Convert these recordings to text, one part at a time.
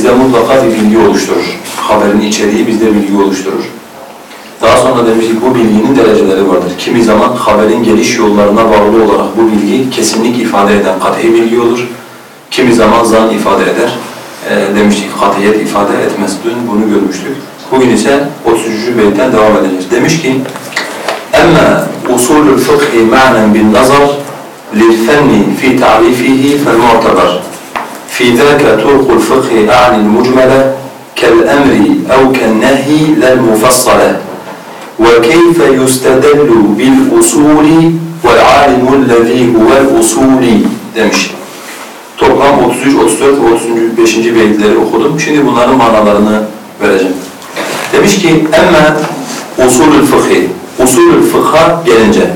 bizde mutlaka bir bilgi oluşturur. Haberin içeriği bizde bilgi oluşturur. Daha sonra demiştik bu bilginin dereceleri vardır. Kimi zaman haberin geliş yollarına bağlı olarak bu bilgi kesinlik ifade eden kat'i bilgi olur. Kimi zaman zan ifade eder. E, demiştik katiyet ifade etmez. Dün bunu görmüştük. Bugün ise 33. beytten devam edeceğiz. Demiş ki أما أصول الفقه معنى بالنظر للفن في تعريفه فالمعتبر في ذاك طرق الفقه أعني المجملة كالأمر أو كالنهي لا المفصلة وكيف يستدل بالأصول والعالم الذي هو الأصولي demiş. Toplam 33, 34 ve 35. beyitleri okudum. Şimdi bunların manalarını vereceğim. Demiş ki emme usulül fıkhi usulül fıkha gelince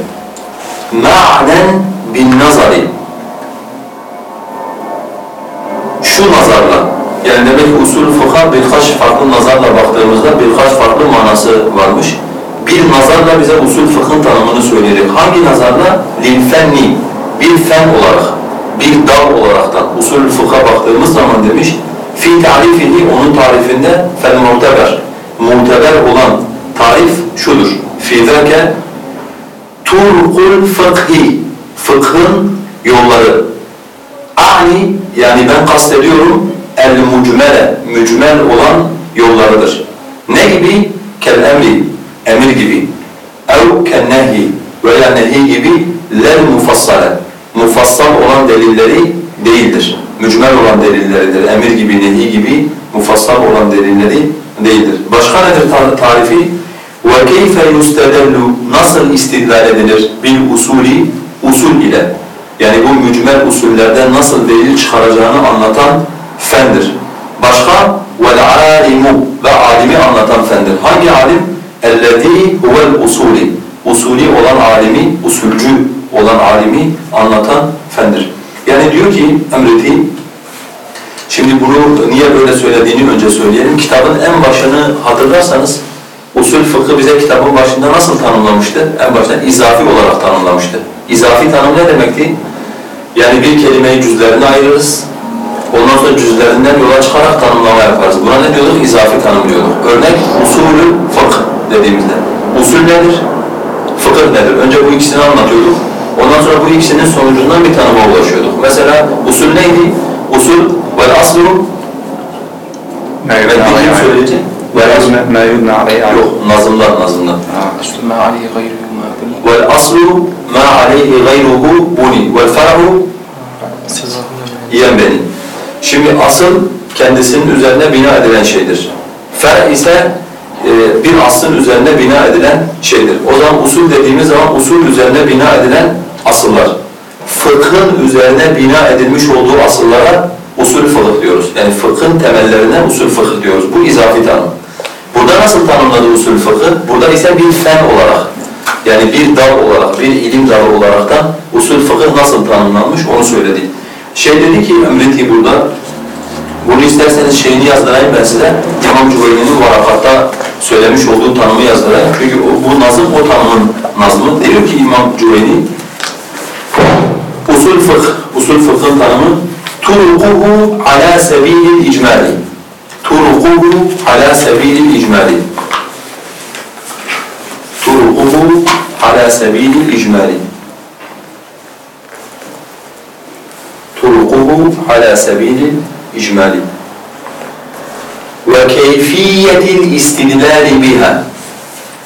ma'nen bin şu nazarla yani demek ki usulü fıkha birkaç farklı nazarla baktığımızda birkaç farklı manası varmış. Bir nazarla bize usul fıkhın tanımını söyleyerek hangi nazarla? Lil fenni bir fen olarak bir dal olaraktan usulü fıkha baktığımız zaman demiş fi tarifihi onun tarifinde fel muteber muteber olan tarif şudur. Fi zâke turkul fıkhi fıkhın yolları. Ani yani ben kastediyorum el mucmele mücmel olan yollarıdır. Ne gibi? Kel emri emir gibi. Ev ken nehi veya nehi gibi lel mufassale mufassal olan delilleri değildir. Mücmel olan delilleridir. Emir gibi, nehi gibi mufassal olan delilleri değildir. Başka nedir tarifi? وَكَيْفَ يُسْتَدَلُّ Nasıl istidlal edilir? Bil usuli, usul ile. Yani bu mücmel usullerden nasıl delil çıkaracağını anlatan fendir. Başka? وَالْعَالِمُ Ve alimi anlatan fendir. Hangi alim? اَلَّذ۪ي هُوَ الْاُسُولِ Usuli olan alimi, usulcü olan alimi anlatan fendir. Yani diyor ki Emreti, şimdi bunu niye böyle söylediğini önce söyleyelim. Kitabın en başını hatırlarsanız usul fıkhı bize kitabın başında nasıl tanımlamıştı? En baştan izafi olarak tanımlamıştı. İzafi tanım ne demekti? Yani bir kelimeyi cüzlerine ayırırız. Ondan sonra cüzlerinden yola çıkarak tanımlama yaparız. Buna ne diyorduk? İzafi tanım diyorduk. Örnek usulü fıkh dediğimizde. Usul nedir? Fıkıh nedir? Önce bu ikisini anlatıyorduk. Ondan sonra bu ikisinin sonucundan bir tanıma ulaşıyorduk. Mesela usul neydi? Usul vel aslu Mevcut aleyhi söyleyecek. Mevcut aleyhi Yok, nazımlar, nazımlar. Vel aslu ma aleyhi gayruhu buni. Vel far'u yiyen beni. Şimdi asıl kendisinin üzerine bina edilen şeydir. Fer ise e, bir aslın üzerine bina edilen şeydir. O zaman usul dediğimiz zaman usul üzerine bina edilen asıllar. Fıkhın üzerine bina edilmiş olduğu asıllara usul fıkıh diyoruz. Yani fıkhın temellerine usul fıkıh diyoruz. Bu izafi tanım. Burada nasıl tanımladı usul fıkıh? Burada ise bir fen olarak, yani bir dal olarak, bir ilim dalı olaraktan usul fıkıh nasıl tanımlanmış onu söyledi. Şey dedi ki Ümreti burada, bunu isterseniz şeyini yazdırayım ben size. İmam Cüveyni'nin varakatta söylemiş olduğu tanımı yazdırayım. Çünkü o, bu nazım o tanımın nazmı. Diyor ki İmam Cüveyni, usul fıkh, usul fıkhın tanımı turukuhu ala sebilil icmali. Turukuhu ala sebilil icmali. Turukuhu ala sebilil icmali. طرقه على سبيل الإجمال. وكيفية الاستدلال بها.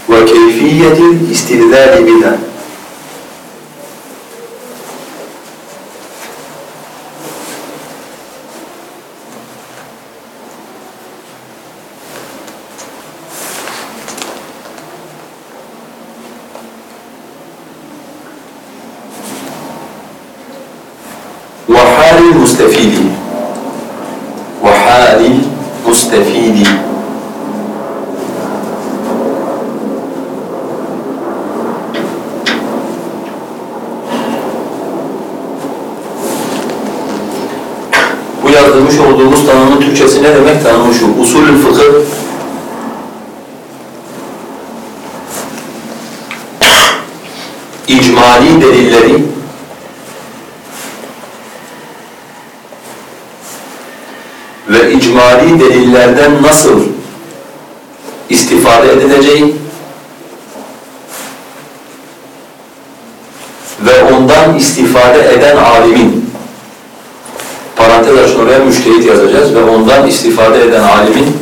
وكيفية الاستدلال بها وحال المستفيد وحال المستفيد Bu yazdırmış olduğumuz tanımın Türkçesi ne demek? Tanımı şu. Usulül fıkıh icmali delilleri icmali delillerden nasıl istifade edileceği ve ondan istifade eden alimin parantez açın oraya müştehit yazacağız ve ondan istifade eden alimin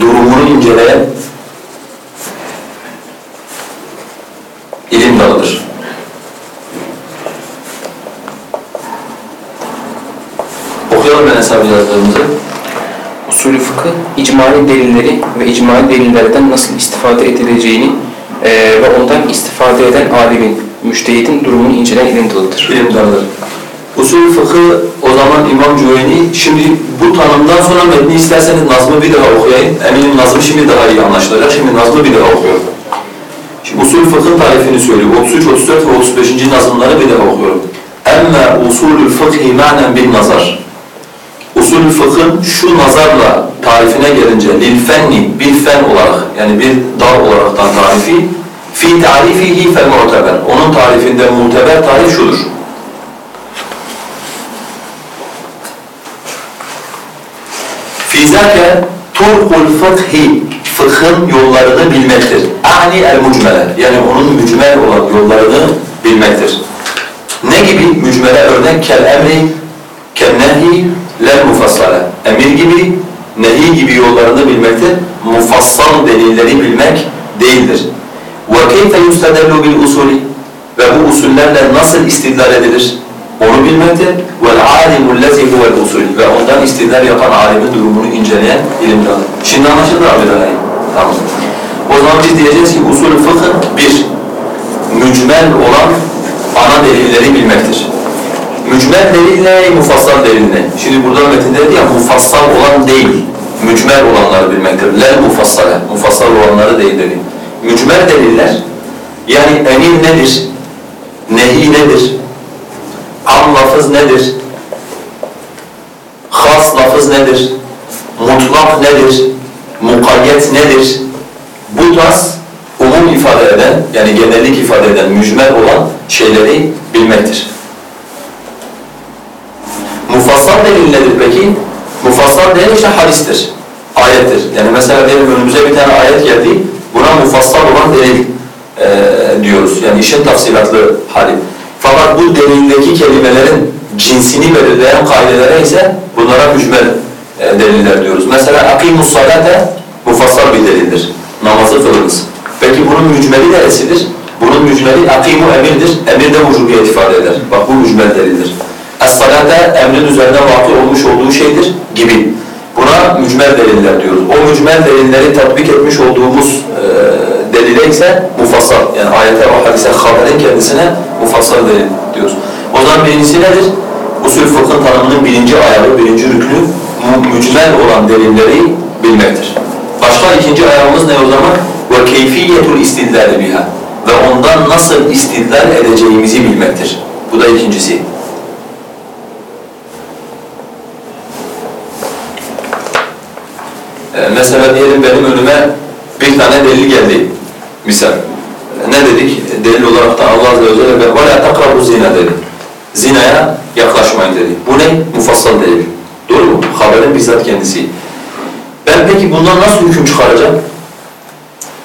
durumunu inceleyen ilim dalıdır. Okuyalım ben hesabı yazdığımızı. Usulü fıkıh, icmali delilleri ve icmali delillerden nasıl istifade edileceğini eee, ve ondan istifade eden alimin, müştehidin durumunu inceleyen ilim dalıdır. ilim dalıdır. Usul fıkı o zaman İmam Cüveyni, şimdi bu tanımdan sonra metni isterseniz Nazm'ı bir daha okuyayım. Eminim Nazım şimdi daha iyi anlaşılacak. Şimdi Nazm'ı bir daha okuyorum. Şimdi usul fıkhın tarifini söylüyor. 33, 34 ve 35. Nazımları bir daha okuyorum. Emme usulü fıkhi manen bin nazar. Usulü fıkhın şu nazarla tarifine gelince lil fenni bir fen olarak yani bir dal olaraktan tarifi fi tarifihi fel muteber. Onun tarifinde muteber tarif şudur. Fizake turkul fıkhi fıkhın yollarını bilmektir. Ani el mucmele yani onun mücmel olan yollarını bilmektir. Ne gibi mücmele örnek kel emri, kel nehi, lel mufassale. Emir gibi, nehi gibi yollarını bilmektir. Mufassal delilleri bilmek değildir. Yustadellu bil usuli ve bu usullerle nasıl istidlal edilir? Onu. Vel alimul lezi huvel usul ve ondan istidlal yapan alimin durumunu inceleyen ilim. Şimdi anlaşıldı abi daha iyi. Tamam. O zaman biz diyeceğiz ki usulü fıkhın bir, mücmel olan ana delilleri bilmektir. Mücmel delil ne, mufassal delil ne? Şimdi burada metinde dedi ya mufassal olan değil, mücmel olanları bilmektir. Lel mufassale, mufassal olanları değil dedi. Mücmel deliller, yani emir nedir, nehi nedir, am lafız nedir, has lafız nedir, mutlak nedir, mukayyet nedir, bu tarz umum ifade eden, yani genellik ifade eden, mücmel olan şeyleri bilmektir. Mufassal delil nedir peki? Mufassal delil işte hadistir, ayettir. Yani mesela diyelim önümüze bir tane ayet geldi, buna mufassal olan delil eee, diyoruz. Yani işin tafsilatlı hali. Fakat bu delildeki kelimelerin cinsini belirleyen kaidelere ise bunlara mücmel e, deliller diyoruz. Mesela akimus salate mufassal bir delildir. Namazı kılınız. Peki bunun mücmeli neresidir? Bunun mücmeli akimu emirdir. Emir de vücubiyet ifade eder. Bak bu mücmel delildir. Es-salate emrin üzerine vakı olmuş olduğu şeydir gibi. Buna mücmel deliller diyoruz. O mücmel delilleri tatbik etmiş olduğumuz e, delile ise mufassal. Yani ayete o hadise haberin kendisine mufassal delil diyoruz. O zaman birincisi nedir? Usul fıkhın tanımının birinci ayağı, birinci rüknü mu- mücmel olan delilleri bilmektir. Başka ikinci ayağımız ne o zaman? Ve keyfiyetul istidlal biha. Ve ondan nasıl istidlal edeceğimizi bilmektir. Bu da ikincisi. Ee, mesela diyelim benim önüme bir tane delil geldi. Misal. Ee, Ne dedik? Delil olarak da Allah Azze ve Celle وَلَا تَقْرَبُوا zina dedi. Zinaya yaklaşmayın dedi. Bu ne? Mufassal delil. Doğru mu? Haberin bizzat kendisi. Ben peki bundan nasıl hüküm çıkaracağım?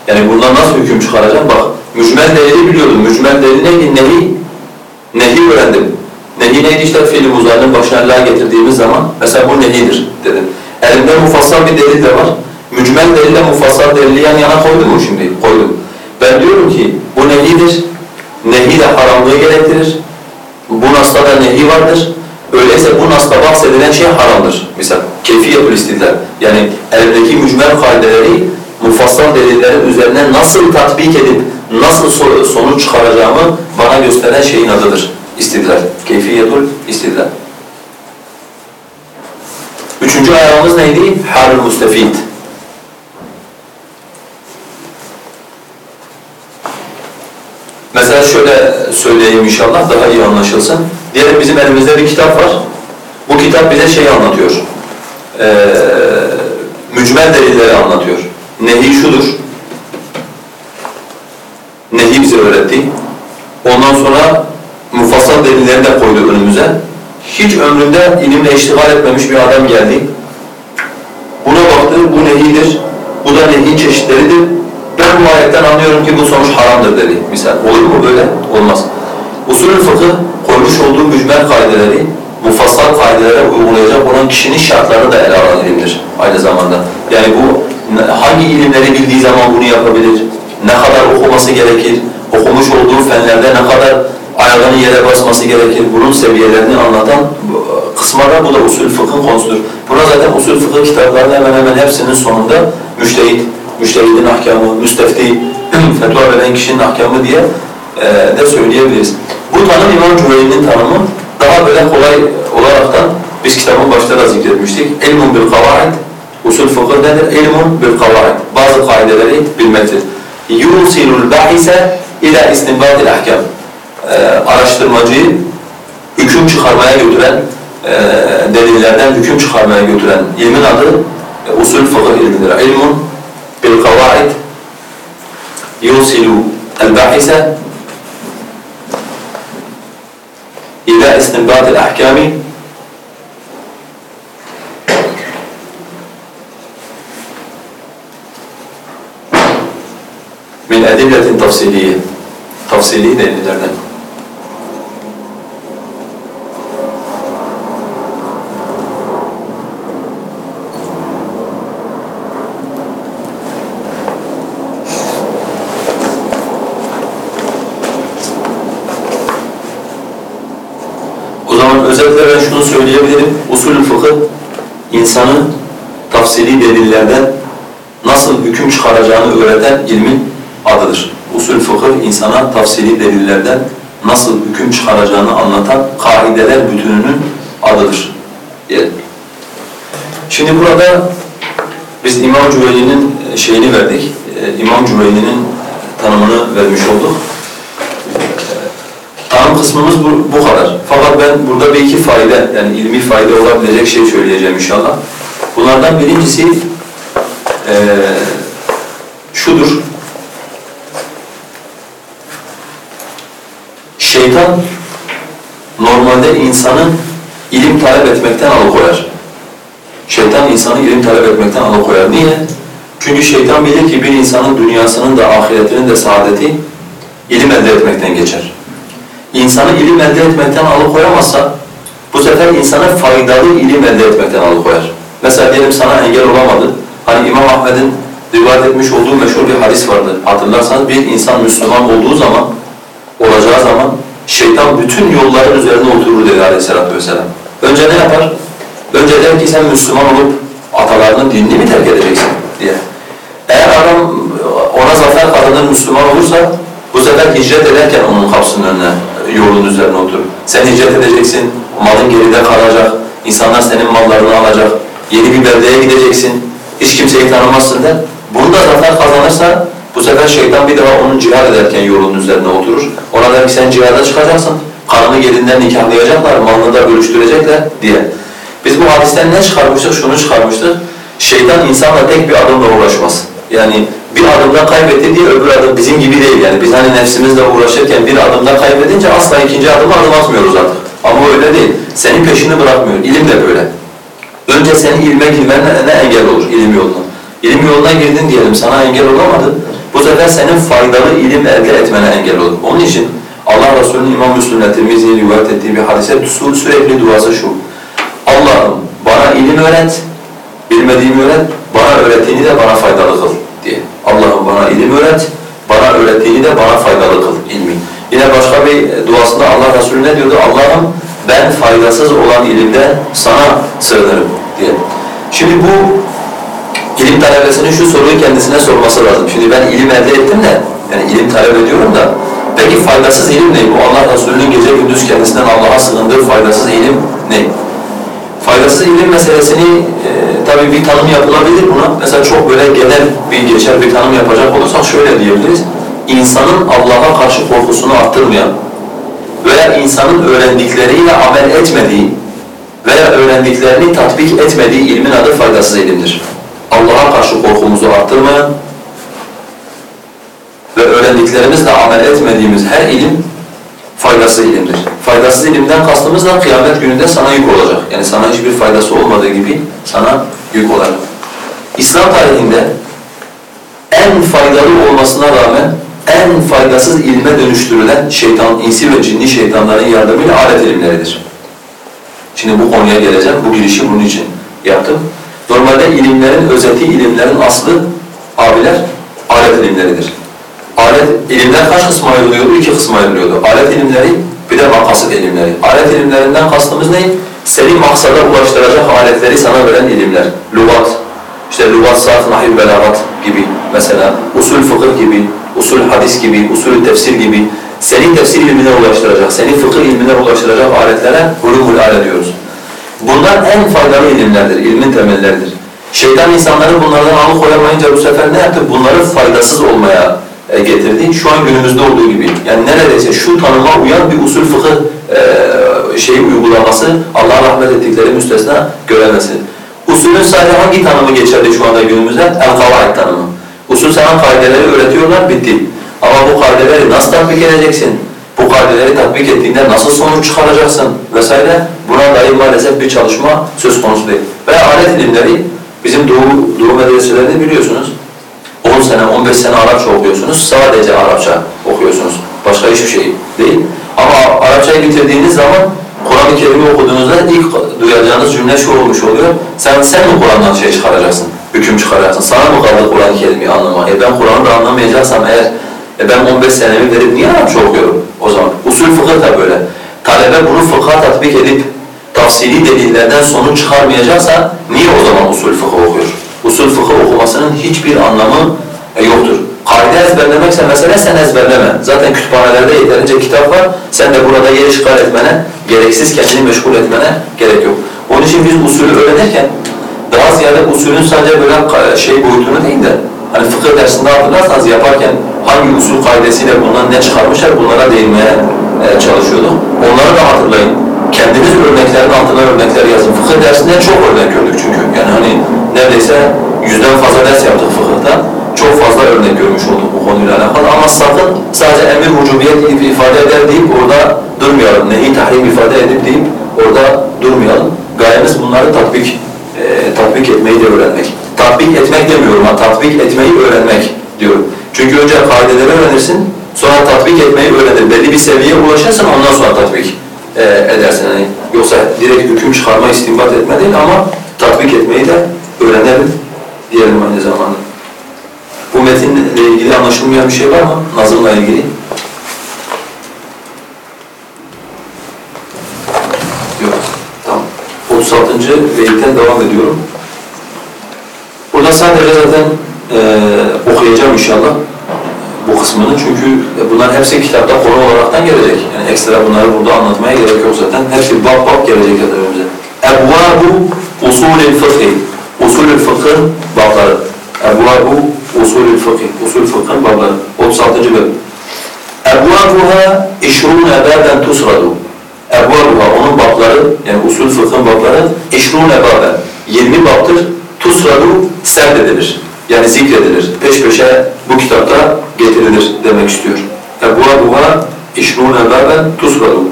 Yani bundan nasıl hüküm çıkaracağım? Bak, mücmel delili biliyordum. Mücmel delil neydi? Nehi, nehi öğrendim. Nehi neydi işte fiil-i muzarının başına la getirdiğimiz zaman mesela bu nehidir dedim. Elimde mufassal bir delil de var. Mücmel delille mufassal delili yan yana koydum mu şimdi? Koydum. Ben diyorum ki bu nehidir. Nehi de haramlığı gerektirir. Bu nasta da nehi vardır. Öyleyse bu nasta bahsedilen şey haramdır. Misal keyfiyetül istidlal. Yani elimdeki mücmel kaideleri mufassal delillerin üzerine nasıl tatbik edip nasıl so- sonuç çıkaracağımı bana gösteren şeyin adıdır. İstidlal. Keyfiyetul istidlal. Ayağımız neydi? Halul mustefid. Mesela şöyle söyleyeyim inşallah daha iyi anlaşılsın. Diyelim bizim elimizde bir kitap var. Bu kitap bize şeyi anlatıyor. Ee, mücmel delilleri anlatıyor. Nehi şudur. bize öğretti. Ondan sonra mufassal delilleri de koydu önümüze. Hiç ömründe ilimle iştigal etmemiş bir adam geldi. Baktı, bu nehidir, bu da nehin çeşitleridir. Ben bu ayetten anlıyorum ki bu sonuç haramdır dedi. Misal olur mu böyle? Olmaz. Usulü fıkıh koymuş olduğu mücmel kaideleri mufassal kaidelere uygulayacak olan kişinin şartlarını da ele alan ilimdir aynı zamanda. Yani bu hangi ilimleri bildiği zaman bunu yapabilir, ne kadar okuması gerekir, okumuş olduğu fenlerde ne kadar ayağını yere basması gerekir, bunun seviyelerini anlatan kısma da bu da usul fıkhın konusudur. Buna zaten usul fıkıh kitaplarında hemen hemen hepsinin sonunda müştehit, müştehidin ahkamı, müstefti, fetva veren kişinin ahkamı diye e, de söyleyebiliriz. Bu tanım İmam Cüveyni'nin tanımı daha böyle kolay olaraktan biz kitabın başta da zikretmiştik. İlmun bil kavaid, usul fıkıh nedir? İlmun bil kavaid. Bazı kaideleri bilmektir. Yusilul bahise ila istinbatil ahkam. Araştırmacıyı hüküm çıkarmaya götüren, e, delillerden hüküm çıkarmaya götüren ilmin adı e, usul fıkıh ilmidir. İlmun bil kavaid yusilu el bahise إلى استنباط الأحكام من أدلة تفصيلية تفصيلية delillerden. İnsanı tafsili delillerden nasıl hüküm çıkaracağını öğreten ilmin adıdır. Usul fıkıh insana tafsili delillerden nasıl hüküm çıkaracağını anlatan kaideler bütününün adıdır. Şimdi burada biz İmam Cüveyni'nin şeyini verdik. Ee, İmam Cüveyni'nin tanımını vermiş olduk. Tanım kısmımız bu, bu kadar. Fakat ben burada bir iki fayda, yani ilmi fayda olabilecek şey söyleyeceğim inşallah. Bunlardan birincisi eee şudur. Şeytan normalde insanı ilim talep etmekten alıkoyar. Şeytan insanı ilim talep etmekten alıkoyar. Niye? Çünkü şeytan bilir ki bir insanın dünyasının da ahiretinin de saadeti ilim elde etmekten geçer. İnsanı ilim elde etmekten alıkoyamazsa bu sefer insanı faydalı ilim elde etmekten alıkoyar. Mesela diyelim sana engel olamadı. Hani İmam Ahmed'in rivayet etmiş olduğu meşhur bir hadis vardı. Hatırlarsanız bir insan Müslüman olduğu zaman, olacağı zaman şeytan bütün yolların üzerine oturur dedi aleyhissalatü vesselam. Önce ne yapar? Önce der ki sen Müslüman olup atalarının dinini mi terk edeceksin diye. Eğer adam ona zafer kazanır Müslüman olursa bu sefer hicret ederken onun kapısının önüne, yolun üzerine oturur. Sen hicret edeceksin, malın geride kalacak, insanlar senin mallarını alacak, yeni bir beldeye gideceksin, hiç kimseyi tanımazsın der. Bunu da zafer kazanırsa bu sefer şeytan bir daha onun cihad ederken yolun üzerine oturur. Ona der ki sen cihada çıkacaksın, karını gelinden nikahlayacaklar, malını da bölüştürecekler diye. Biz bu hadisten ne çıkarmıştık? Şunu çıkarmıştık. Şeytan insanla tek bir adımla uğraşmaz. Yani bir adımda kaybetti diye öbür adım bizim gibi değil yani. Biz hani nefsimizle uğraşırken bir adımda kaybedince asla ikinci adımı adım atmıyoruz artık. Ama öyle değil. Senin peşini bırakmıyor. İlim de böyle. Önce senin ilme girmene ne engel olur ilim yoluna? İlim yoluna girdin diyelim sana engel olamadı. Bu sefer senin faydalı ilim elde etmene engel olur. Onun için Allah Resulü'nün İmam Müslim'le Tirmizi'ye rivayet ettiği bir hadise sürekli duası şu. Allah'ım bana ilim öğret, bilmediğimi öğret, bana öğrettiğini de bana faydalı kıl diye. Allah'ım bana ilim öğret, bana öğrettiğini de bana faydalı kıl ilmi. Yine başka bir duasında Allah Resulü ne diyordu? Allah'ım ben faydasız olan ilimde sana sığınırım diye. Şimdi bu ilim talebesinin şu soruyu kendisine sorması lazım. Şimdi ben ilim elde ettim de, yani ilim talep ediyorum da, peki faydasız ilim ne? Bu Allah Resulü'nün gece gündüz kendisinden Allah'a sığındığı faydasız ilim ne? Faydasız ilim meselesini e, tabii bir tanım yapılabilir buna. Mesela çok böyle genel bir geçer bir tanım yapacak olursak şöyle diyebiliriz. İnsanın Allah'a karşı korkusunu arttırmayan veya insanın öğrendikleriyle amel etmediği veya öğrendiklerini tatbik etmediği ilmin adı faydasız ilimdir. Allah'a karşı korkumuzu arttırmayan, ve öğrendiklerimizle amel etmediğimiz her ilim faydasız ilimdir. Faydasız ilimden kastımız da kıyamet gününde sana yük olacak. Yani sana hiçbir faydası olmadığı gibi sana yük olacak. İslam tarihinde en faydalı olmasına rağmen en faydasız ilme dönüştürülen şeytan, insi ve cinni şeytanların yardımıyla alet ilimleridir. Şimdi bu konuya geleceğim. Bu girişi bunun için yaptım. Normalde ilimlerin özeti, ilimlerin aslı abiler alet ilimleridir. Alet ilimler kaç kısma ayrılıyordu? İki kısma ayrılıyordu. Alet ilimleri bir de makasit ilimleri. Alet ilimlerinden kastımız ne? Seni maksada ulaştıracak aletleri sana veren ilimler. Lugat, işte lugat, sarf, nahiv, belagat gibi mesela. Usul fıkıh gibi, usul hadis gibi, usul tefsir gibi. Seni tefsir ilmine ulaştıracak, seni fıkıh ilmine ulaştıracak aletlere ulumul ale diyoruz. Bunlar en faydalı ilimlerdir, ilmin temelleridir. Şeytan insanları bunlardan alıkoyamayınca bu sefer ne yaptı? Bunları faydasız olmaya e, getirdi. Şu an günümüzde olduğu gibi. Yani neredeyse şu tanıma uyan bir usul fıkıh e, şeyi uygulaması Allah'a rahmet ettikleri müstesna göremezsin. Usulün sadece hangi tanımı geçerli şu anda günümüzde? El-Kavaid tanımı. Usul sana kaideleri öğretiyorlar, bitti. Ama bu kaideleri nasıl tatbik edeceksin? Bu kaideleri tatbik ettiğinde nasıl sonuç çıkaracaksın vesaire buna dair maalesef bir çalışma söz konusu değil. Ve alet ilimleri bizim Doğu, Doğu medreselerini biliyorsunuz. 10 sene, 15 sene Arapça okuyorsunuz. Sadece Arapça okuyorsunuz. Başka hiçbir şey değil. Ama Arapçayı bitirdiğiniz zaman Kur'an-ı Kerim'i okuduğunuzda ilk duyacağınız cümle şu olmuş oluyor. Sen sen mi Kur'an'dan şey çıkaracaksın? Hüküm çıkaracaksın. Sana mı kaldı Kur'an-ı Kerim'i anlamak? E ben Kur'an'ı da anlamayacaksam eğer e ben 15 senemi verip niye Arapça okuyorum o zaman? Usul fıkıh da böyle. Talebe bunu fıkha tatbik edip tafsili delillerden sonuç çıkarmayacaksa niye o zaman usul fıkıh okuyor? Usul fıkıh okumasının hiçbir anlamı e, yoktur. Kaide ezberlemekse mesela sen ezberleme. Zaten kütüphanelerde yeterince kitap var. Sen de burada yer işgal etmene, gereksiz kendini meşgul etmene gerek yok. Onun için biz usulü öğrenirken daha ziyade usulün sadece böyle şey boyutunu değil de hani fıkıh dersinde hatırlarsanız yaparken hangi usul kaidesiyle bundan ne çıkarmışlar bunlara değinmeye e, çalışıyorduk. Onları da hatırlayın. Kendiniz örneklerin altına örnekler yazın. Fıkıh dersinde çok örnek gördük çünkü. Yani hani neredeyse yüzden fazla ders yaptık fıkıhta. Çok fazla örnek görmüş olduk bu konuyla alakalı ama sakın sadece emir vücubiyet ifade eder deyip orada durmayalım. Nehi tahrim ifade edip deyip orada durmayalım. Gayemiz bunları tatbik, e, tatbik etmeyi de öğrenmek. Tatbik etmek demiyorum ama tatbik etmeyi öğrenmek diyorum. Çünkü önce kaideleri öğrenirsin, sonra tatbik etmeyi öğrenir. Belli bir seviyeye ulaşırsın ondan sonra tatbik e, edersin. Yani yoksa direkt hüküm çıkarma, istinbat etme değil ama tatbik etmeyi de öğrenelim diyelim aynı zamanda. Bu metinle ilgili anlaşılmayan bir şey var mı? Nazımla ilgili. Yok. Tamam. 36. beyitten devam ediyorum. Burada sadece zaten e, okuyacağım inşallah bu kısmını çünkü bunlar hepsi kitapta konu olaraktan gelecek. Yani ekstra bunları burada anlatmaya gerek yok zaten. Hepsi bab bab gelecek zaten önümüze. Ebvabu usulü fıkhi. Usulü fıkhın babları. Ebvabu usulü fıkhi. Usul fıkhın babları. 36. bölüm. Ebvabuha işrûne bâben tusradu. Ebvabuha onun babları yani usul fıkhın babları işrûne bâben. 20 babtır. Tusradu serd edilir. Yani zikredilir. Peş peşe bu kitapta getirilir demek istiyor. Ebvabuha işrûne bâben tusradu.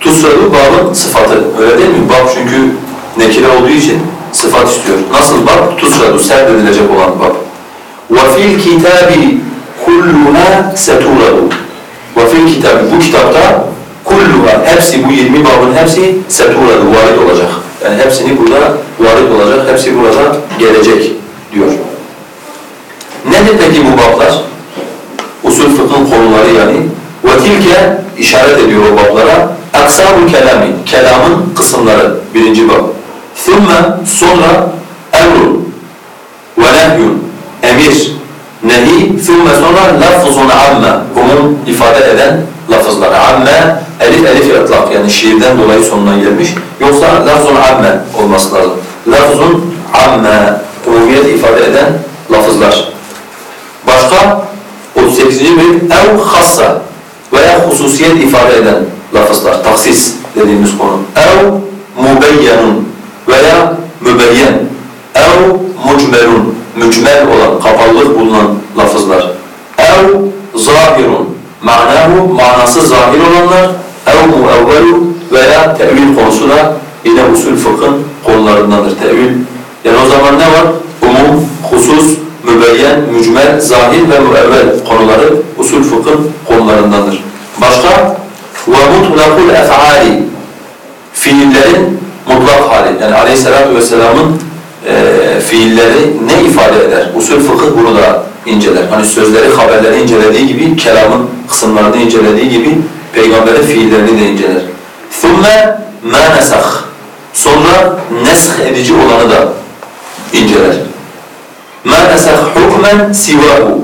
Tusradu babın sıfatı. Öyle değil mi? Bab çünkü nekire olduğu için sıfat istiyor. Nasıl bab? Tusradu, serdedilecek olan bab. وَفِي الْكِتَابِ كُلُّهَا سَتُورَدُ وَفِي الْكِتَابِ Bu kitapta kulluha, hepsi bu 20 babın hepsi seturadu, varid olacak. Yani hepsini burada varid olacak, hepsi burada gelecek diyor. Nedir peki bu bablar? Usul fıkhın konuları yani. وَتِلْكَ işaret ediyor o bablara. اَقْسَامُ kelami, kelamın kısımları birinci bab. Sümme sonra emru ve nehyun emir, nehi, sümme sonra lafzun amme umum ifade eden lafızlar. Amme elif elif yatlak yani şiirden dolayı sonuna gelmiş. Yoksa lafzun amme olması lazım. Lafzun amme umumiyet ifade eden lafızlar. Başka 38. bölüm ev hassa veya hususiyet ifade eden lafızlar. Taksis dediğimiz konu. Ev mubeyyenun veya mübeyyen. Ev mucmelun, mücmel olan, kapalılık bulunan ma'nahu manası zahir olanlar ev muevvelu veya tevil konusu da yine usul fıkhın konularındandır. Tevil yani o zaman ne var? Umum, husus, mübeyyen, mücmel, zahir ve müevvel konuları usul fıkhın konularındandır. Başka? وَمُطْلَقُ الْاَفْعَالِ Fiillerin mutlak hali. Yani aleyhissalatu vesselamın e, fiilleri ne ifade eder? Usul fıkıh bunu da inceler. Hani sözleri, haberleri incelediği gibi, kelamın kısımlarını incelediği gibi peygamberin fiillerini de inceler. ثُمَّ مَا نَسَخْ Sonra nesh edici olanı da inceler. مَا نَسَخْ حُكْمًا سِوَاهُ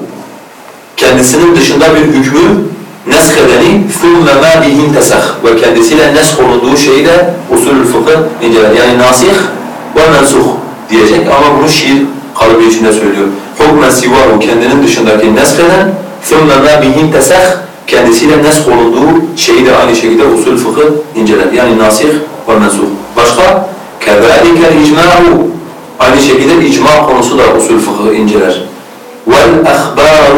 Kendisinin dışında bir hükmü nesk edeni ثُمَّ مَا بِهِمْ تَسَخْ Ve kendisiyle nesk olunduğu şeyi de usulü fıkıh inceler. Yani nasih ve mensuh diyecek ama bunu şiir kalıbı içinde söylüyor. حُكْمًا سِوَاهُ Kendinin dışındaki nesk eden ثُمَّ مَا بِهِمْ تَسَخْ Kendisiyle nesk olunduğu şeyi de aynı şekilde usul fıkıh inceler. Yani nasih ve mensuh. Başka? كَذَٰلِكَ الْاِجْمَاعُ Aynı şekilde icma konusu da usul fıkıh inceler. وَالْاَخْبَارُ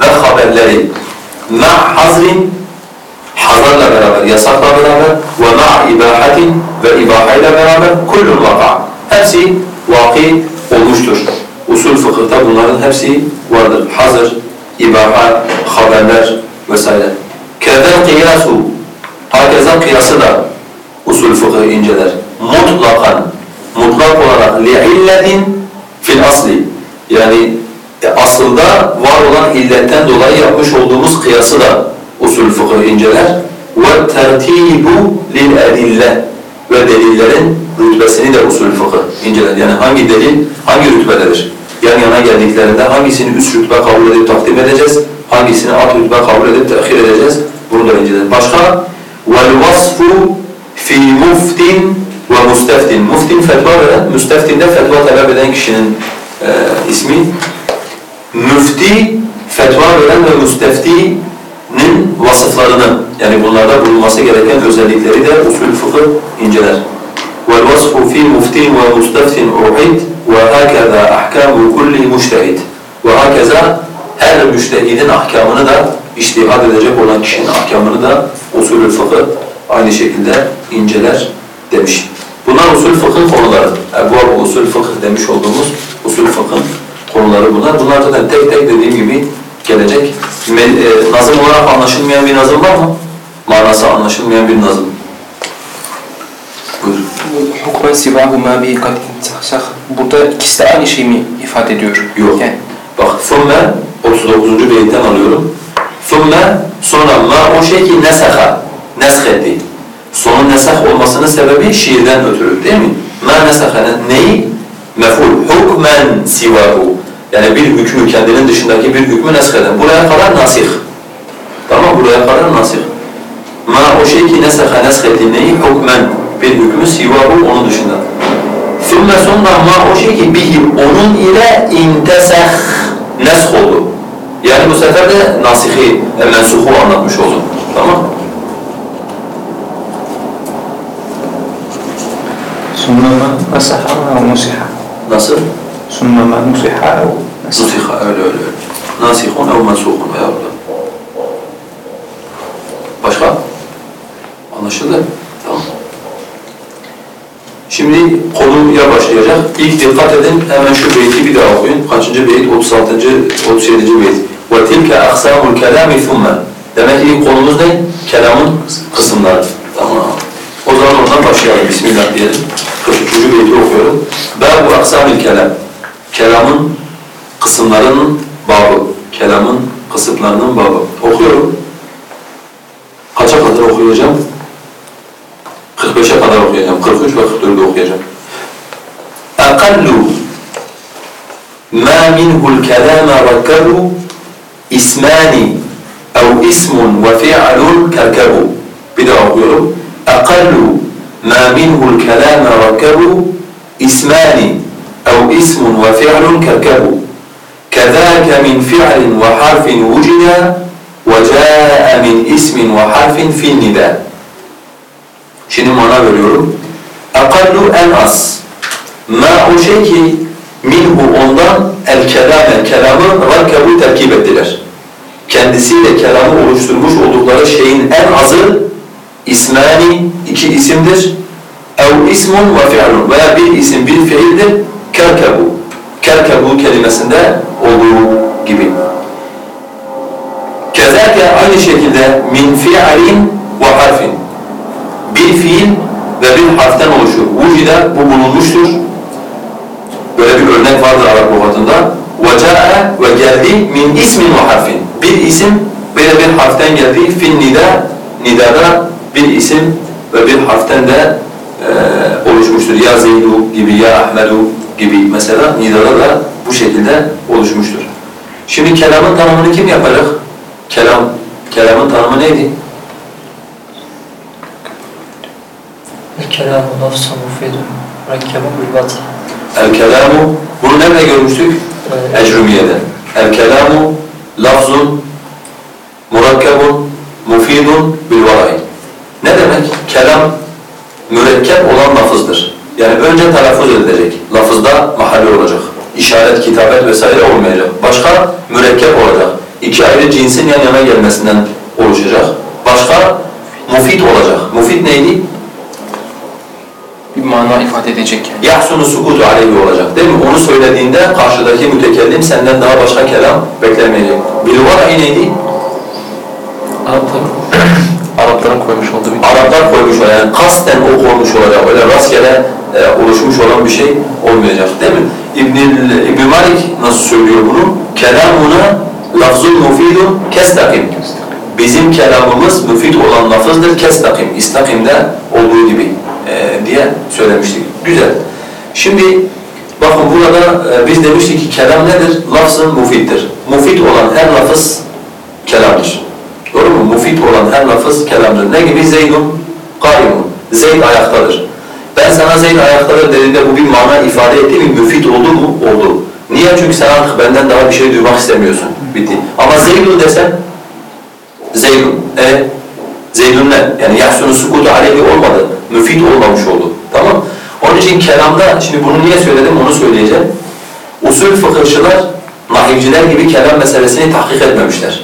Ve haberleri مع حظر حظرنا برابر يسرنا برابر ومع إباحة وإباحة برابر كل وقع هبسي واقع ومشتر أصول فقه تبنار هبسي ورد الحظر إباحة خبرنر وسائل. كذا قياس هكذا قياس دا أصول فقه إنجدر مطلقا. مطلقا. لعلة في الأصل. يعني e, aslında var olan illetten dolayı yapmış olduğumuz kıyası da usul fıkıh inceler. Lil edille ve delillerin rütbesini de usul fıkıh inceler. Yani hangi delil hangi rütbededir? Yan yana geldiklerinde hangisini üst rütbe kabul edip takdim edeceğiz? Hangisini alt rütbe kabul edip tehir edeceğiz? Bunu da inceler. Başka? Fi muftin ve musteftin. Muftin fetva veren, müsteftin de fetva talep eden kişinin e, ismi Müfti fetva veren ve müsteftinin vasıflarını yani bunlarda bulunması gereken özellikleri de usul fıkıh inceler. وَالْوَصْفُ فِي مُفْتٍ وَمُسْتَفْتٍ اُعِدْ وَهَكَذَا أَحْكَامُ كُلِّ مُجْتَهِدٍ وَهَكَذَا her müştehidin ahkamını da iştihad edecek olan kişinin ahkamını da usulü fıkıh aynı şekilde inceler demiş. Bunlar usul fıkhın konuları. Ebu usul fıkıh demiş olduğumuz usul fıkhın konuları bunlar. Bunlar zaten tek tek dediğim gibi gelecek. E, nazım olarak anlaşılmayan bir nazım var mı? Manası anlaşılmayan bir nazım. Buyurun. Hukmen sivahuma bi katin Burada ikisi de aynı şeyi mi ifade ediyor? Yok. Yani. Bak thumme 39. beyitten alıyorum. Thumme sonra ma o şey ki nesaha neshetti. Sonun nesah olmasının sebebi şiirden ötürü değil mi? Ma nesaha neyi? Meful hukmen sivahu. Yani bir hükmü, kendinin dışındaki bir hükmü neskeden. Buraya kadar nasih. Tamam, buraya kadar nasih. Ma o şey ki nesehe neshetti neyi? Hukmen. Bir hükmü sivahu onun dışında. Sümme sonra ma o şey ki bihi onun ile inteseh nesh oldu. Yani bu sefer de nasihi, e, mensuhu anlatmış oldum. Tamam Sonra nasaha ve musiha. Nasıl? ثم ما مسح أو مسح Nusiha öyle öyle. öyle. Nasihun ev mensuhun veya öyle. Başka? Anlaşıldı? Tamam. Şimdi konuya başlayacak. İlk dikkat edin, hemen şu beyti bir daha okuyun. Kaçıncı beyit? 36. 37. beyit. وَتِلْكَ أَقْسَامُ الْكَلَامِ ثُمَّ Demek ki ilk konumuz ne? Kelamın kısımları. Tamam. O zaman oradan başlayalım. Bismillah diyelim. 43. beyti okuyorum. بَابُ أَقْسَامِ الْكَلَامِ Kelamın kısımlarının babı. Kelamın kısımlarının babı. Okuyorum. Kaça kadar okuyacağım? 45'e kadar okuyacağım. 43 ve 44'ü okuyacağım. أقل ما منه الكلام ركبوا اسمان أو اسم وفعل كركبوا bir daha okuyorum. أقل ما منه الكلام ركبوا اسمان أو اسم وفعل كركبوا كذاك من فعل وحرف وجد وجاء من اسم وحرف في النداء Şimdi mana veriyorum. Akallu en az. Ma o şey ki minhu ondan el kelame kelamı rakkabu terkip ettiler. kendisiyle kelamı oluşturmuş oldukları şeyin en azı ismani iki isimdir. ev ismun ve fi'lun veya bir isim bir fiildir. Kerkebu. Kerkebu kelimesinde olduğu gibi. Kezâke aynı şekilde min fi'alin ve harfin. Bir fiil ve bir harften oluşur. Vucide bu bulunmuştur. Böyle bir örnek vardır Arap lügatında. وَجَاءَ ve geldi min ismin ve harfin. Bir isim ve bir harften geldi. Fin nida, nidada bir isim ve bir harften de e, oluşmuştur. Ya Zeydu gibi, ya Ahmedu gibi mesela nidada da bu şekilde oluşmuştur. Şimdi kelamın tanımını kim yapacak? Kelam, kelamın tanımı neydi? El-kelamu lafzı mufidun, rekkebun bilbatı. El-kelamu, bunu nerede görmüştük? Ecrumiye'de. El-kelamu lafzun murakkebun mufidun bilvaray. Ne demek? Kelam mürekkep olan lafızdır. Yani önce telaffuz edilecek. Lafızda mahalli olacak. İşaret, kitabet vesaire olmayacak. Başka mürekkep olacak. İki ayrı cinsin yan yana gelmesinden oluşacak. Başka mufid olacak. Mufid neydi? Bir mana ifade edecek yani. yahsunu sukutu aleyhi olacak değil mi? Onu söylediğinde karşıdaki mütekellim senden daha başka kelam beklemeyecek. Bilvara'i neydi? Arapların, Arapların koymuş olduğu bir Araplar koymuş olan yani kasten o koymuş olacak. Öyle rastgele e, oluşmuş olan bir şey olmayacak değil mi? İbn İbn Malik nasıl söylüyor bunu? Kelamuna lafzun mufidun kestakim. Bizim kelamımız müfid olan lafızdır kestakim. İstakim'de olduğu gibi e, diye söylemiştik. Güzel. Şimdi bakın burada e, biz demiştik ki kelam nedir? Lafzın mufiddir. Mufid olan her lafız kelamdır. Doğru mu? Mufid olan her lafız kelamdır. Ne gibi? Zeydun kaimun. Zeyd ayaktadır. Ben sana Zeyd ayaktadır dediğinde bu bir mana ifade etti mi? Müfid oldu mu? Oldu. Niye? Çünkü sen artık benden daha bir şey duymak istemiyorsun. Bitti. Ama Zeydun desem Zeydun. E Zeydun ne? Yani yahsunu sukutu aleyhi olmadı. Müfid olmamış oldu. Tamam Onun için kelamda, şimdi bunu niye söyledim onu söyleyeceğim. Usul fıkıhçılar, nahivciler gibi kelam meselesini tahkik etmemişler.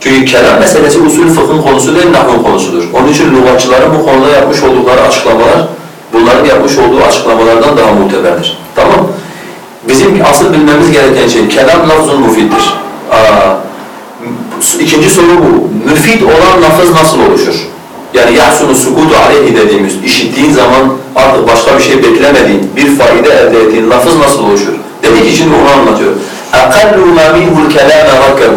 Çünkü kelam meselesi usul fıkhın konusu değil, nahvın konusudur. Onun için lügatçıların bu konuda yapmış oldukları açıklamalar, bunların yapmış olduğu açıklamalardan daha muteberdir. Tamam Bizim asıl bilmemiz gereken şey, kelam lafzun mufiddir. Aa, İkinci soru bu. Müfid olan lafız nasıl oluşur? Yani yahsunu sukutu aleyhi dediğimiz, işittiğin zaman artık başka bir şey beklemediğin, bir faide elde ettiğin lafız nasıl oluşur? Dedi ki şimdi onu anlatıyor. اَقَلُّ مَا مِنْهُ الْكَلَامَ رَكَّبُ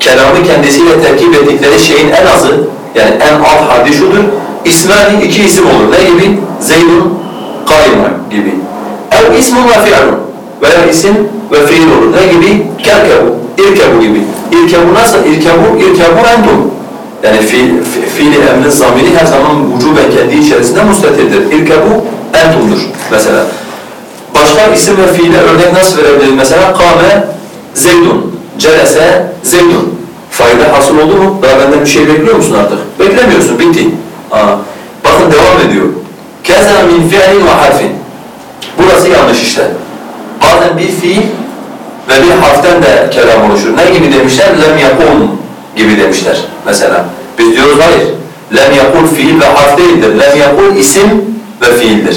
Kelamı kendisiyle terkip ettikleri şeyin en azı, yani en alt haddi şudur. İsmani iki isim olur. Ne gibi? Zeydun, kaimun gibi. ev ismun ve fi'lun veya isim ve fiil olur. Ne gibi? Kerkebu, irkebu gibi. İrkebu nasıl? İrkebu, irkebu entum. Yani fiil, fi- fiili emrin zamiri her zaman vücuben kendi içerisinde müstetirdir. İrkebu entumdur mesela. Başka isim ve fiile örnek nasıl verebiliriz? Mesela kâme zeydun, celese zeydun. Fayda hasıl oldu mu? Daha benden bir şey bekliyor musun artık? Beklemiyorsun, bitti. Aa, bakın devam ediyor. Keza min fi'lin ve harfin. Burası yanlış işte. Bazen bir fiil ve bir harften de kelam oluşur. Ne gibi demişler? Lem yakun gibi demişler mesela. Biz diyoruz hayır. Lem yakul fiil ve harf değildir. Lem yakul isim ve fiildir.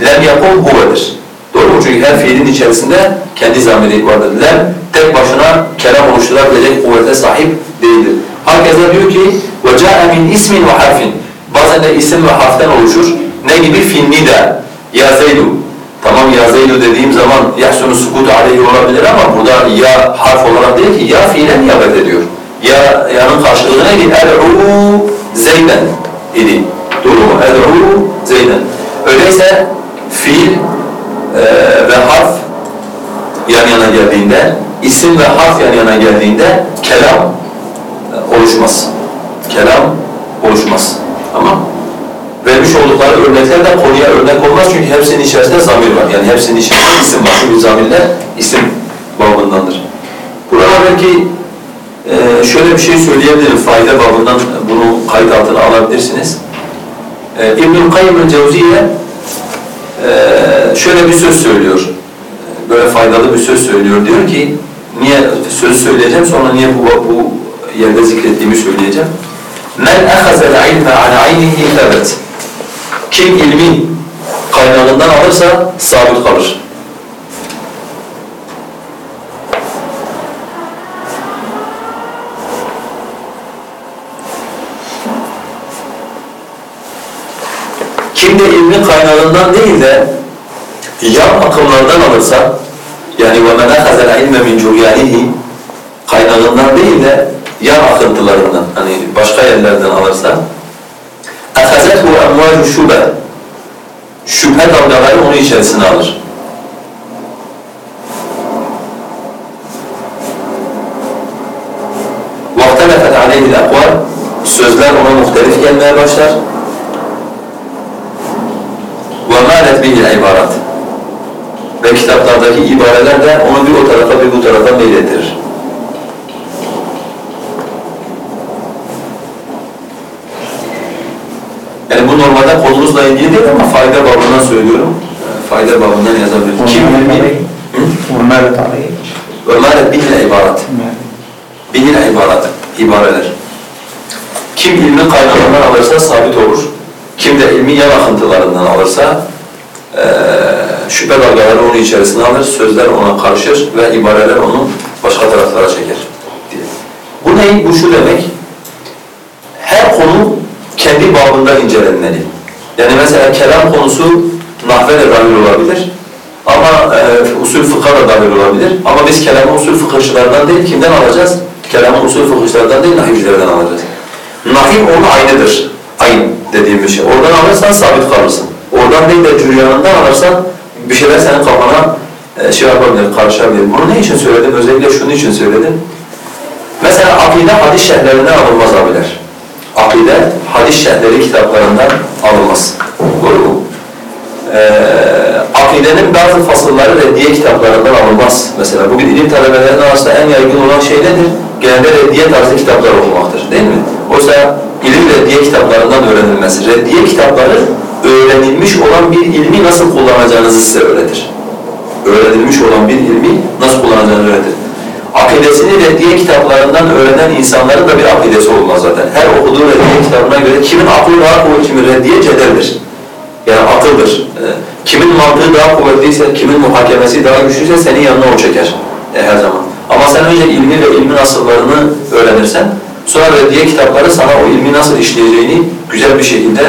Lem yakul huvedir. Doğru mu? Çünkü her fiilin içerisinde kendi zamiri vardır. Lem tek başına kelam oluşturabilecek kuvvete sahip değildir. Herkese diyor ki وَجَاءَ مِنْ ismin ve harfin. Bazen de isim ve harften oluşur. Ne gibi? Finnida. Ya Zeydu. Tamam ya Zeydu dediğim zaman yahsunu sukutu aleyhi olabilir ama burada ya harf olarak değil ki ya fiile niyabet ediyor. Ya yanın karşılığı neydi? Ed'u Zeyden idi. Doğru mu? Ed'u Zeyden. Öyleyse fiil eee, ve harf yan yana geldiğinde, isim ve harf yan yana geldiğinde kelam e, oluşmaz. Kelam oluşmaz. Tamam vermiş oldukları örnekler de konuya örnek olmaz çünkü hepsinin içerisinde zamir var. Yani hepsinin içerisinde isim var. Çünkü zamirler isim babındandır. Burada belki e, şöyle bir şey söyleyebilirim. Fayda babından bunu kayıt altına alabilirsiniz. E, İbnül Kayyım Cevziye e, şöyle bir söz söylüyor. E, Böyle faydalı bir söz söylüyor. Diyor ki, niye söz söyleyeceğim sonra niye bu, bu yerde zikrettiğimi söyleyeceğim. Men ehazel ilme an aynihi febet. Kim ilmi kaynağından alırsa sabit kalır. Kim de ilmi kaynağından değil de yan akımlardan alırsa yani وَمَنْ أَخَذَ الْعِلْمَ مِنْ جُرْيَانِهِ kaynağından değil de yan akıntılarından hani başka yerlerden alırsa اَخَذَتْهُ اَمْوَاجُ شُبَ Şüphe dalgaları onu içerisine alır. وَاَخْتَلَفَتْ عَلَيْهِ الْاَقْوَالِ Sözler ona muhtelif gelmeye başlar. وَمَالَتْ بِهِ الْعِبَارَاتِ Ve kitaplardaki ibareler de onu bir o tarafa bir bu tarafa meylettirir. Yani bu normalde konumuzla ilgili değil ama fayda babından söylüyorum. Fayda babından yazabilirim. Kim bilmiyor? Ömer tarihi. Ömer bilir ibaret. Bilir ibaret. İbareler. Kim ilmi kaynağından alırsa sabit olur. Kim de ilmi yan akıntılarından alırsa şüphe dalgaları onun içerisine alır, sözler ona karışır ve ibareler onu başka taraflara çeker. Bu ne? Bu şu demek, kendi babında incelenmeli. Yani mesela kelam konusu nahve de dahil olabilir. Ama e, usul fıkha da dahil olabilir. Ama biz kelamı usul fıkıhçılardan değil, kimden alacağız? Kelamı usul fıkıhçılardan değil, nahivcilerden alacağız. Nahiv onun aynıdır. Ayn dediğimiz şey. Oradan alırsan sabit kalırsın. Oradan değil de cüryanından alırsan bir şeyler senin kafana e, şey yapabilir, karışabilir. Bunu ne için söyledim? Özellikle şunun için söyledim. Mesela akide hadis şerhlerinden alınmaz abiler. Akide hadis şerhleri kitaplarından alınmaz. Doğru? Ee, akidenin bazı fasılları reddiye kitaplarından alınmaz. Mesela bugün ilim talebelerinin arasında en yaygın olan şey nedir? Genelde reddiye tarzı kitaplar okumaktır değil mi? Oysa ilim reddiye kitaplarından öğrenilmez. Reddiye kitapları öğrenilmiş olan bir ilmi nasıl kullanacağınızı size öğretir. Öğrenilmiş olan bir ilmi nasıl kullanacağınızı öğretir. Akidesini reddiye kitaplarından öğrenen insanların da bir akidesi olmaz zaten. Her okuduğu reddiye kitabına göre kimin aklı daha kuvvetli, kimin reddiye cedeldir. Yani akıldır. Ee, Kimin mantığı daha kuvvetliyse, kimin muhakemesi daha güçlüyse senin yanına o çeker e, her zaman. Ama sen önce ilmi ve ilmin asıllarını öğrenirsen, sonra reddiye kitapları sana o ilmi nasıl işleyeceğini güzel bir şekilde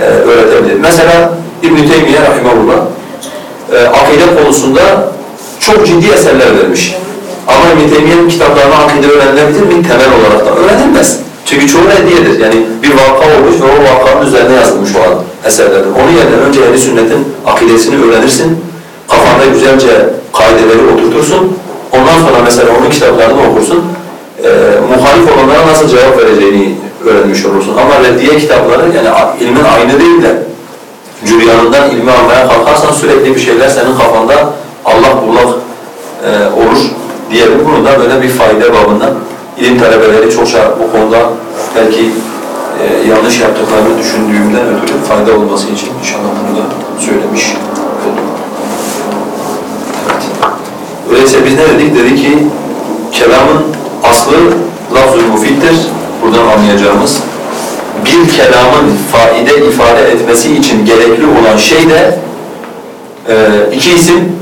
e, öğretebilir. Mesela İbn-i Teymiye Rahimahullah e, akide konusunda çok ciddi eserler vermiş. Ama İbn-i Teymiye'nin kitaplarına akide öğrenilebilir mi? Temel olarak da öğrenilmez. Çünkü çoğu reddiyedir. Yani bir vaka olmuş ve o vakanın üzerine yazılmış o an eserlerdir. Onun yerine önce ehl sünnetin akidesini öğrenirsin, kafanda güzelce kaideleri oturtursun. Ondan sonra mesela onun kitaplarını okursun. Ee, muhalif olanlara nasıl cevap vereceğini öğrenmiş olursun. Ama reddiye kitapları yani ilmin aynı değil de cüryanından ilmi almaya kalkarsan sürekli bir şeyler senin kafanda Allah bullak e, olur diyelim. Bunu da böyle bir fayda babından ilim talebeleri çokça bu konuda belki e, yanlış yaptıklarını düşündüğümden ötürü fayda olması için inşallah bunu da söylemiş oldum. Evet. Öyleyse biz ne dedik? Dedi ki kelamın aslı lafz-ı mufiddir. Buradan anlayacağımız bir kelamın faide ifade etmesi için gerekli olan şey de e, iki isim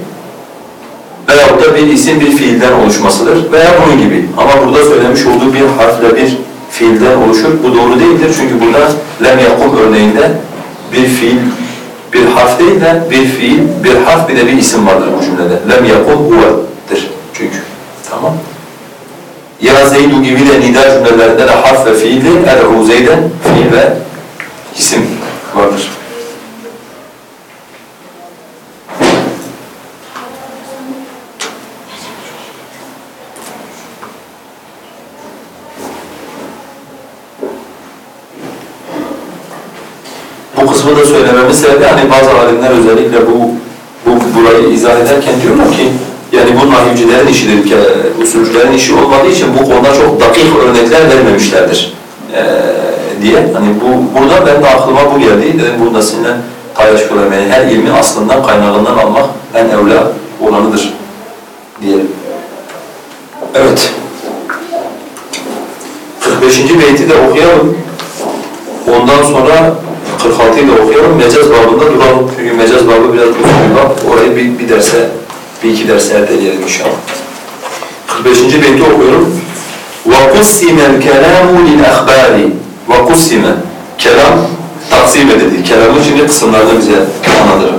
veyahut da bir isim bir fiilden oluşmasıdır veya bunun gibi. Ama burada söylemiş olduğu bir harfle bir fiilden oluşur. Bu doğru değildir çünkü burada lem yakum örneğinde bir fiil, bir harf değil de bir fiil, bir harf bir de bir isim vardır bu cümlede. Lem yakum huve'dir çünkü. Tamam. Ya Zeydu gibi de nida cümlelerinde de harf ve fiil değil, Er'u fiil ve isim vardır. Bu kısmı da söylememin sebebi hani bazı alimler özellikle bu bu burayı izah ederken diyorlar ki yani bu nahivcilerin işidir ki usulcülerin işi olmadığı için bu konuda çok dakik örnekler vermemişlerdir ee, diye. Hani bu burada ben de aklıma bu geldi. Dedim burada sizinle paylaşıyorum. Yani her ilmi aslından kaynağından almak en evla olanıdır diyelim. Evet. beyti de okuyalım. Ondan sonra 46'yı da okuyalım. Mecaz babında duralım. Çünkü mecaz babı biraz uzun bir bab. Orayı bir, bir derse, bir iki derse erdeleyelim inşallah. 45. beyti okuyorum. وَقُسِّمَ الْكَلَامُ لِلْأَخْبَارِ وَقُسِّمَ Kelam taksim edildi. Kelamın şimdi kısımlarını bize anlatır.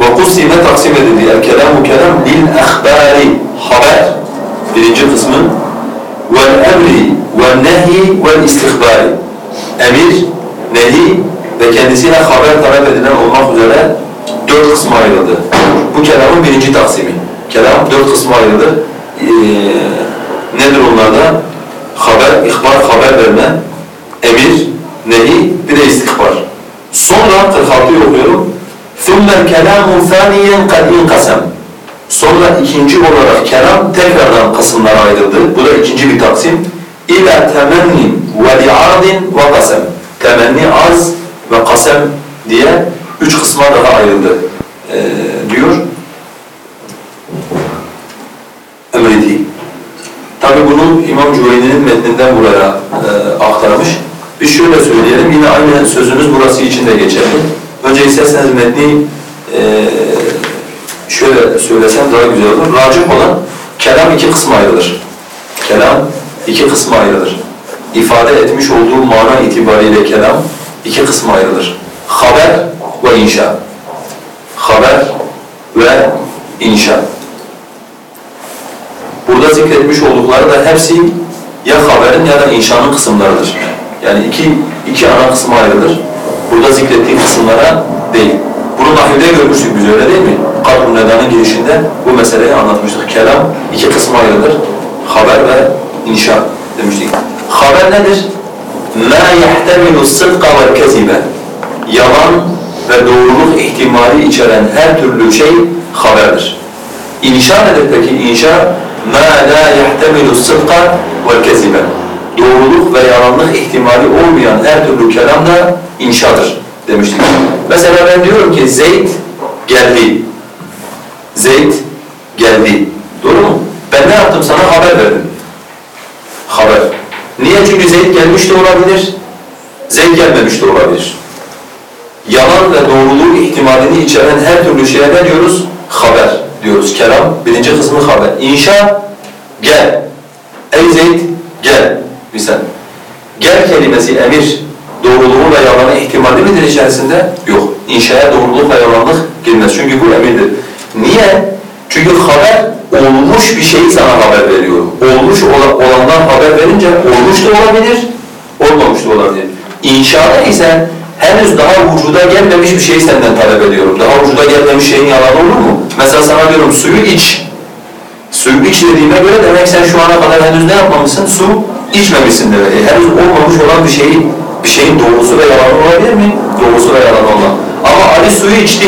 وَقُسِّمَ taksim edildi. El-kelamu kelam lil-akhbari Haber, birinci kısmı. وَالْاَمْرِ وَالنَّهِي وَالْاِسْتِخْبَارِ Emir, nehi ve kendisiyle haber talep edilen olmak üzere dört kısma ayrıldı. Bu kelamın birinci taksimi. Kelam dört kısma ayrılır. Ee, nedir onlarda? Haber, ihbar, haber verme, emir, nehi, bir de istihbar. Sonra 46'yı okuyorum. ثُمَّ الْكَلَامُ ثَانِيًا قَدْ اِنْقَسَمْ Sonra ikinci olarak kelam tekrardan kısımlara ayrıldı. Bu da ikinci bir taksim. اِلَى تَمَنِّ وَلِعَادٍ وَقَسَمْ Temenni, arz ve kasem diye üç kısma daha ayrıldı ee, diyor. Emredi. Tabi bunu İmam Cüveyni'nin metninden buraya e, aktarmış. Biz şöyle söyleyelim, yine aynı sözümüz burası için de geçerli. Önce isterseniz metni e, şöyle söylesem daha güzel olur. Racih olan kelam iki kısma ayrılır. Kelam iki kısma ayrılır. İfade etmiş olduğu mana itibariyle kelam iki kısma ayrılır. Haber ve inşa. Haber ve inşa. Burada zikretmiş oldukları da hepsi ya haberin ya da inşanın kısımlarıdır. Yani iki, iki ana kısma ayrılır. Burada zikrettiği kısımlara değil. Bunu nahivde görmüştük biz öyle değil mi? Kadr-ı Neda'nın girişinde bu meseleyi anlatmıştık. Kelam iki kısma ayrılır. Haber ve inşa demiştik. Haber nedir? مَا يَحْتَمِلُ الصِّدْقَ وَالْكَذِبَ Yalan ve doğruluk ihtimali içeren her türlü şey haberdir. İnşa nedir peki? İnşa مَا لَا يَحْتَمِلُ الصِّدْقَ وَالْكَذِبَ Doğruluk ve yalanlık ihtimali olmayan her türlü kelam da inşadır demiştik. Mesela ben diyorum ki Zeyd geldi. Zeyd geldi. Doğru mu? Ben ne yaptım sana? Haber verdim. Haber. Niye? Çünkü Zeyd gelmiş de olabilir, Zeyd gelmemiş de olabilir. Yalan ve doğruluğu ihtimalini içeren her türlü şeye ne diyoruz? Haber diyoruz. Kelam, birinci kısmı haber. İnşa, gel. Ey Zeyd, gel. Misal. Gel kelimesi emir, doğruluğu ve yalanı ihtimali midir içerisinde? Yok. İnşaya doğruluk ve yalanlık girmez. Çünkü bu emirdir. Niye? Çünkü haber olmuş bir şeyi sana haber veriyor. Olmuş olandan haber verince olmuş da olabilir, olmamış da olabilir. İnşada ise henüz daha vücuda gelmemiş bir şeyi senden talep ediyorum. Daha vücuda gelmemiş şeyin yalan olur mu? Mesela sana diyorum suyu iç. Suyu iç dediğime göre demek sen şu ana kadar henüz ne yapmamışsın? Su içmemişsin demek. E, henüz olmamış olan bir şeyi, bir şeyin doğrusu ve yalanı olabilir mi? Doğrusu ve yalanı olmaz. Ama Ali suyu içti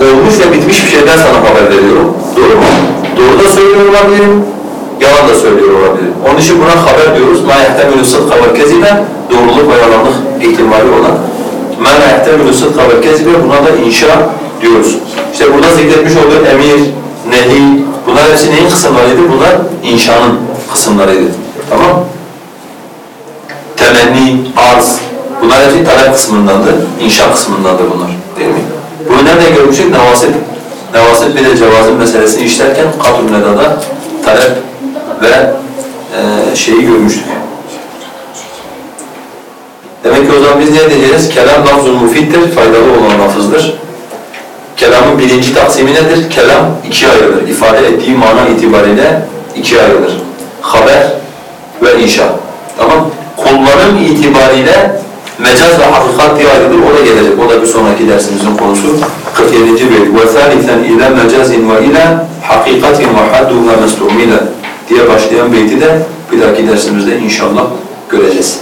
olmuş ve bitmiş bir şeyden sana haber veriyorum. Doğru mu? Doğru da söylüyor olabilirim, yalan da söylüyor olabilirim. Onun için buna haber diyoruz. مَا يَحْتَمِلُ الصَّدْقَ وَالْكَذِبَ Doğruluk ve yalanlık ihtimali olan. مَا لَا يَحْتَمِلُ الصَّدْقَ وَالْكَذِبَ Buna da inşa diyoruz. İşte burada zikretmiş olduğu emir, nehi, bunlar hepsi neyin kısımlarıydı? Bunlar inşanın kısımlarıydı. Tamam Temenni, arz, bunlar hepsi talep kısmındandır, inşa kısmındandır bunlar. Değil mi? Bunu nerede görmüştük? Nevasip. Nevasip bir de cevazın meselesini işlerken Katul Neda'da talep ve e, şeyi görmüştük. Demek ki o zaman biz ne diyeceğiz? Kelam lafzun mufittir, faydalı olan lafızdır. Kelamın birinci taksimi nedir? Kelam ikiye ayrılır. İfade ettiği mana itibariyle ikiye ayrılır. Haber ve inşa. Tamam? Kullanım itibariyle mecaz ve hakikat diye ayrılır, o da gelecek. O da bir sonraki dersimizin konusu. 47. beyt. وَثَالِثًا اِلَى مَجَازٍ وَاِلَى حَقِيقَةٍ وَحَدُّهَا مَسْتُعْمِلًا diye başlayan beyti de bir dahaki dersimizde inşallah göreceğiz.